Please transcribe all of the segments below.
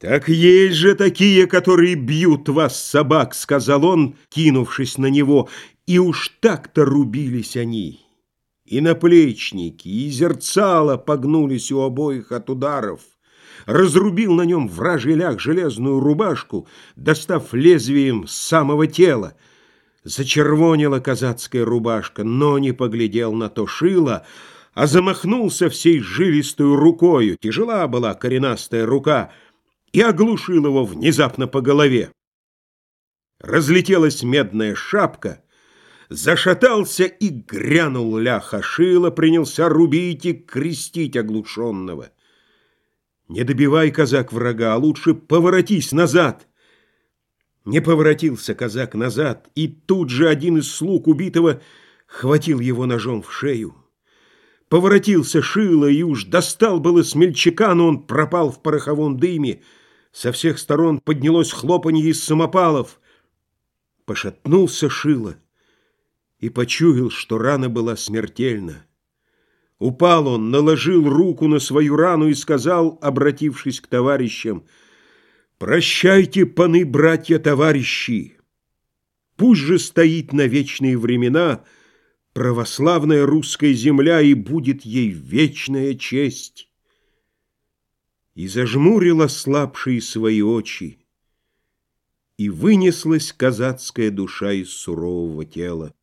«Так есть же такие, которые бьют вас, собак», — сказал он, кинувшись на него, и уж так-то рубились они. И наплечники, и зерцало погнулись у обоих от ударов. Разрубил на нем вражий ляг железную рубашку, достав лезвием самого тела. Зачервонила казацкая рубашка, но не поглядел на то шило, а замахнулся всей жилистую рукою. Тяжела была коренастая рука — и оглушил его внезапно по голове. Разлетелась медная шапка, зашатался и грянул ляха шила, принялся рубить и крестить оглушенного. Не добивай, казак, врага, а лучше поворотись назад. Не поворотился казак назад, и тут же один из слуг убитого хватил его ножом в шею. Поворотился шило и уж достал было смельчака, но он пропал в пороховом дыме, со всех сторон поднялось хлопанье из самопалов. Пошатнулся Шило и почуял, что рана была смертельна. Упал он, наложил руку на свою рану и сказал, обратившись к товарищам, «Прощайте, паны, братья-товарищи! Пусть же стоит на вечные времена православная русская земля, и будет ей вечная честь» и зажмурила слабшие свои очи, и вынеслась казацкая душа из сурового тела.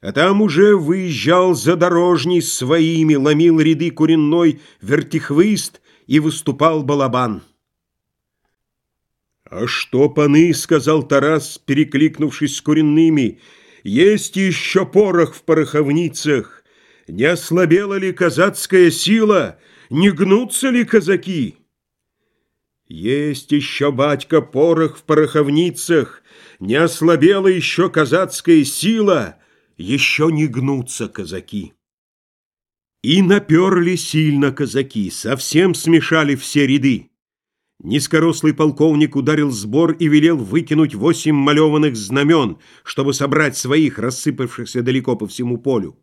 А там уже выезжал задорожней своими, ломил ряды куренной вертихвыст и выступал балабан. «А что, паны?» — сказал Тарас, перекликнувшись с куренными. «Есть еще порох в пороховницах, не ослабела ли казацкая сила? Не гнутся ли казаки? Есть еще, батька, порох в пороховницах, Не ослабела еще казацкая сила, Еще не гнутся казаки. И наперли сильно казаки, Совсем смешали все ряды. Низкорослый полковник ударил сбор и велел выкинуть восемь малеванных знамен, чтобы собрать своих, рассыпавшихся далеко по всему полю.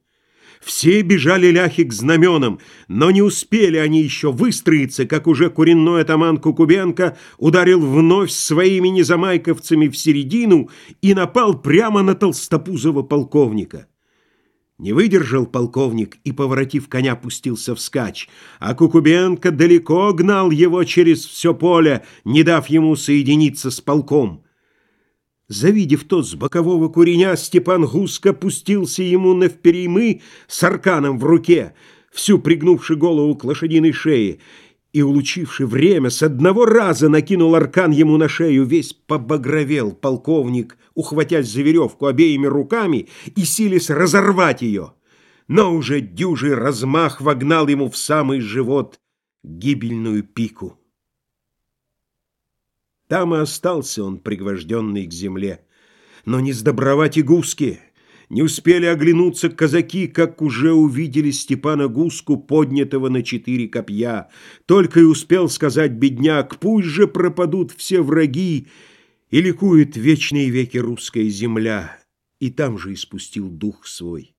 Все бежали ляхи к знаменам, но не успели они еще выстроиться, как уже куренной атаман Кукубенко ударил вновь своими незамайковцами в середину и напал прямо на толстопузого полковника. Не выдержал полковник и, поворотив коня, пустился вскачь, а Кукубенко далеко гнал его через все поле, не дав ему соединиться с полком. Завидев тот с бокового куреня, Степан Гуско пустился ему на впереймы с арканом в руке, всю пригнувши голову к лошадиной шее, и, улучивши время, с одного раза накинул аркан ему на шею, весь побагровел полковник, ухватясь за веревку обеими руками и силясь разорвать ее. Но уже дюжий размах вогнал ему в самый живот гибельную пику. Там и остался он, пригвожденный к земле. Но не сдобровать и гуски. Не успели оглянуться казаки, как уже увидели Степана Гуску, поднятого на четыре копья. Только и успел сказать бедняк, пусть же пропадут все враги, и ликует вечные веки русская земля. И там же испустил дух свой.